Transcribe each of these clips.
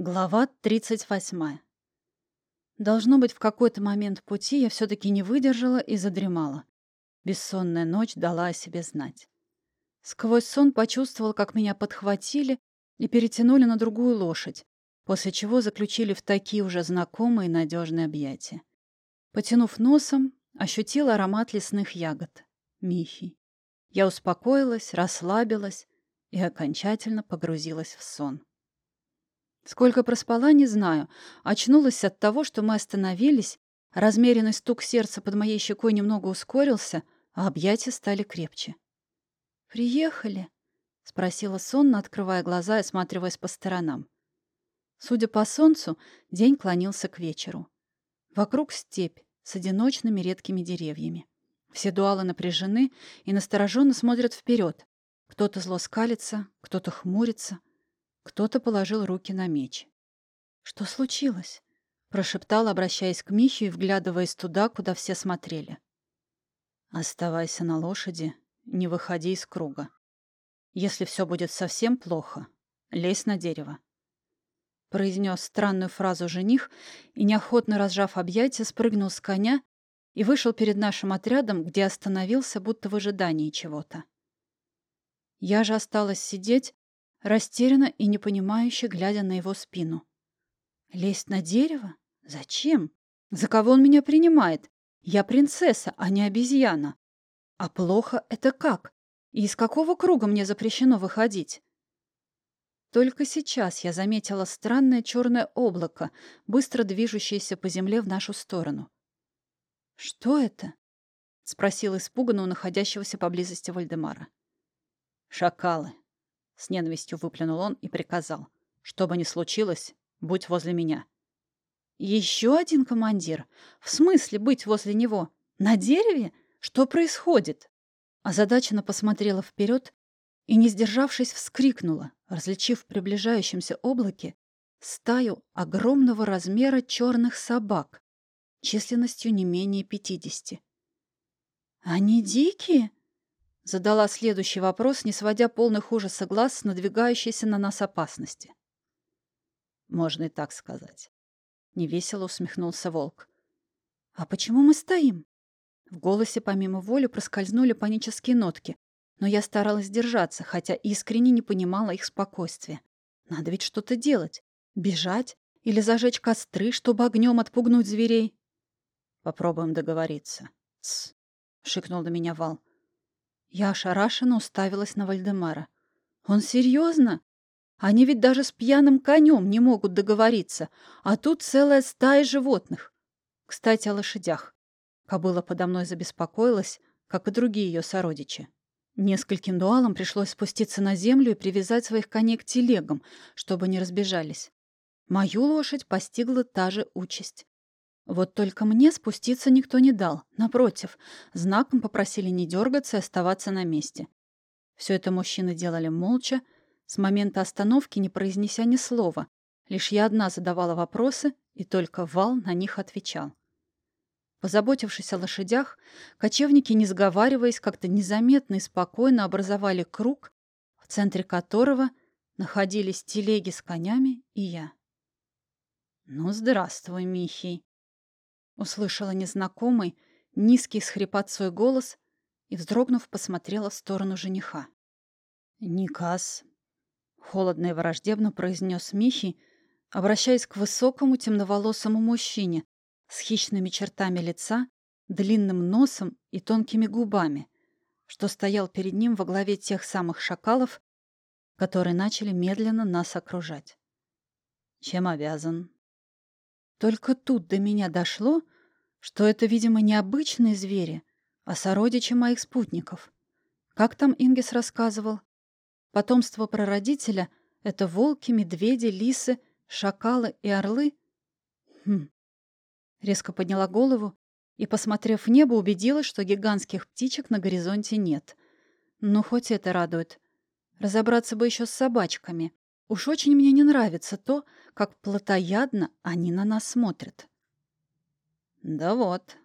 Глава 38. Должно быть, в какой-то момент пути я все-таки не выдержала и задремала. Бессонная ночь дала о себе знать. Сквозь сон почувствовал, как меня подхватили и перетянули на другую лошадь, после чего заключили в такие уже знакомые надежные объятия. Потянув носом, ощутила аромат лесных ягод. Михи. Я успокоилась, расслабилась и окончательно погрузилась в сон. Сколько проспала, не знаю. Очнулась от того, что мы остановились, размеренный стук сердца под моей щекой немного ускорился, а объятия стали крепче. «Приехали?» — спросила сонно, открывая глаза и осматриваясь по сторонам. Судя по солнцу, день клонился к вечеру. Вокруг степь с одиночными редкими деревьями. Все дуалы напряжены и настороженно смотрят вперед. Кто-то зло скалится, кто-то хмурится — кто-то положил руки на меч. «Что случилось?» — прошептал, обращаясь к Михе и вглядываясь туда, куда все смотрели. «Оставайся на лошади, не выходи из круга. Если все будет совсем плохо, лезь на дерево». Произнес странную фразу жених и, неохотно разжав объятия, спрыгнул с коня и вышел перед нашим отрядом, где остановился, будто в ожидании чего-то. Я же осталась сидеть, растерянно и непонимающе глядя на его спину. «Лезть на дерево? Зачем? За кого он меня принимает? Я принцесса, а не обезьяна. А плохо это как? И из какого круга мне запрещено выходить?» Только сейчас я заметила странное черное облако, быстро движущееся по земле в нашу сторону. «Что это?» — спросил испуганно у находящегося поблизости Вальдемара. «Шакалы», с ненавистью выплюнул он и приказал. «Что бы ни случилось, будь возле меня». «Еще один командир? В смысле быть возле него? На дереве? Что происходит?» Озадаченно посмотрела вперед и, не сдержавшись, вскрикнула, различив в приближающемся облаке стаю огромного размера черных собак, численностью не менее пятидесяти. «Они дикие?» Задала следующий вопрос, не сводя полных ужаса глаз с надвигающейся на нас опасности. Можно и так сказать. Невесело усмехнулся волк. А почему мы стоим? В голосе помимо воли проскользнули панические нотки, но я старалась держаться, хотя искренне не понимала их спокойствия. Надо ведь что-то делать. Бежать или зажечь костры, чтобы огнем отпугнуть зверей. Попробуем договориться. Тсс, шикнул на меня Вал. Я ошарашенно уставилась на Вальдемара. «Он серьезно? Они ведь даже с пьяным конем не могут договориться, а тут целая стая животных. Кстати, о лошадях. Кобыла подо мной забеспокоилась, как и другие ее сородичи. Нескольким дуалам пришлось спуститься на землю и привязать своих коней к телегам, чтобы не разбежались. Мою лошадь постигла та же участь. Вот только мне спуститься никто не дал. Напротив, знаком попросили не дергаться и оставаться на месте. Все это мужчины делали молча, с момента остановки не произнеся ни слова. Лишь я одна задавала вопросы, и только Вал на них отвечал. Позаботившись о лошадях, кочевники, не сговариваясь, как-то незаметно и спокойно образовали круг, в центре которого находились телеги с конями и я. «Ну, здравствуй, Михий!» Услышала незнакомый, низкий с хрипотцой голос и, вздрогнув, посмотрела в сторону жениха. «Никас», — холодно и враждебно произнес Михи, обращаясь к высокому темноволосому мужчине с хищными чертами лица, длинным носом и тонкими губами, что стоял перед ним во главе тех самых шакалов, которые начали медленно нас окружать. «Чем обязан?» Только тут до меня дошло, что это, видимо, не обычные звери, а сородичи моих спутников. Как там Ингис рассказывал? Потомство прародителя — это волки, медведи, лисы, шакалы и орлы? Хм. Резко подняла голову и, посмотрев в небо, убедилась, что гигантских птичек на горизонте нет. Ну, хоть это радует. Разобраться бы еще с собачками. Уж очень мне не нравится то, как плотоядно они на нас смотрят. Да вот.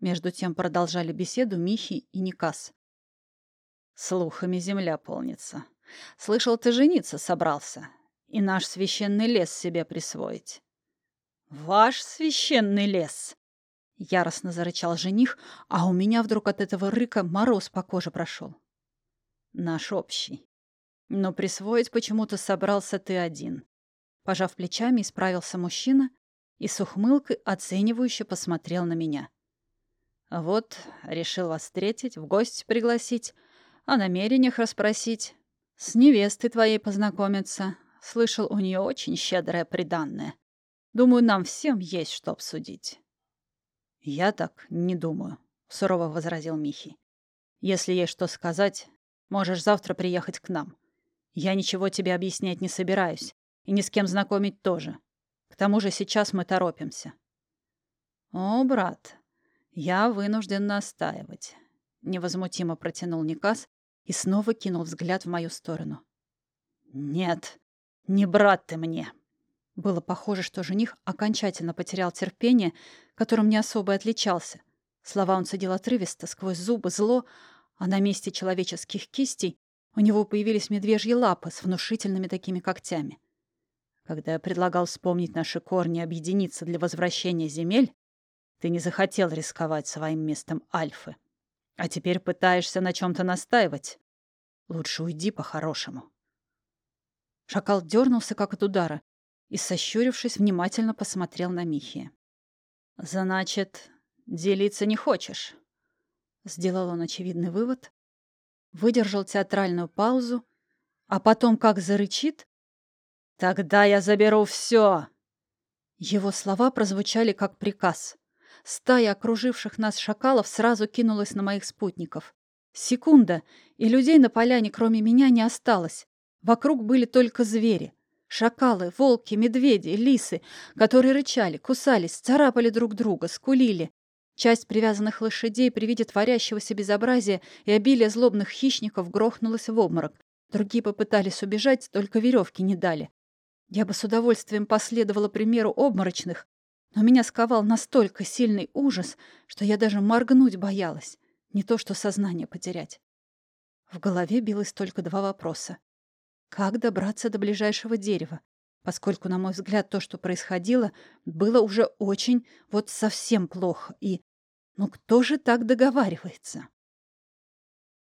Между тем продолжали беседу Михи и Никас. Слухами земля полнится. Слышал, ты жениться собрался. и наш священный лес себе присвоить. Ваш священный лес! Яростно зарычал жених, а у меня вдруг от этого рыка мороз по коже прошел. Наш общий. Но присвоить почему-то собрался ты один. Пожав плечами, исправился мужчина и с ухмылкой оценивающе посмотрел на меня. Вот, решил вас встретить, в гости пригласить, о намерениях расспросить, с невестой твоей познакомиться. Слышал, у нее очень щедрое приданное. Думаю, нам всем есть что обсудить. Я так не думаю, сурово возразил Михи. Если есть что сказать, можешь завтра приехать к нам. Я ничего тебе объяснять не собираюсь, и ни с кем знакомить тоже. К тому же сейчас мы торопимся. О, брат, я вынужден настаивать. Невозмутимо протянул Никас и снова кинул взгляд в мою сторону. Нет, не брат ты мне. Было похоже, что жених окончательно потерял терпение, которым не особо отличался. Слова он садил отрывисто, сквозь зубы, зло, а на месте человеческих кистей у него появились медвежьи лапы с внушительными такими когтями. Когда я предлагал вспомнить наши корни и объединиться для возвращения земель, ты не захотел рисковать своим местом Альфы. А теперь пытаешься на чем-то настаивать. Лучше уйди по-хорошему. Шакал дернулся, как от удара, и, сощурившись, внимательно посмотрел на Михи. «Значит, делиться не хочешь?» Сделал он очевидный вывод, выдержал театральную паузу, а потом как зарычит «Тогда я заберу все!» Его слова прозвучали как приказ. Стая окруживших нас шакалов сразу кинулась на моих спутников. Секунда, и людей на поляне, кроме меня, не осталось. Вокруг были только звери. Шакалы, волки, медведи, лисы, которые рычали, кусались, царапали друг друга, скулили. Часть привязанных лошадей при виде творящегося безобразия и обилия злобных хищников грохнулась в обморок. Другие попытались убежать, только веревки не дали. Я бы с удовольствием последовала примеру обморочных, но меня сковал настолько сильный ужас, что я даже моргнуть боялась, не то что сознание потерять. В голове билось только два вопроса. Как добраться до ближайшего дерева? Поскольку, на мой взгляд, то, что происходило, было уже очень, вот совсем плохо. И, ну кто же так договаривается?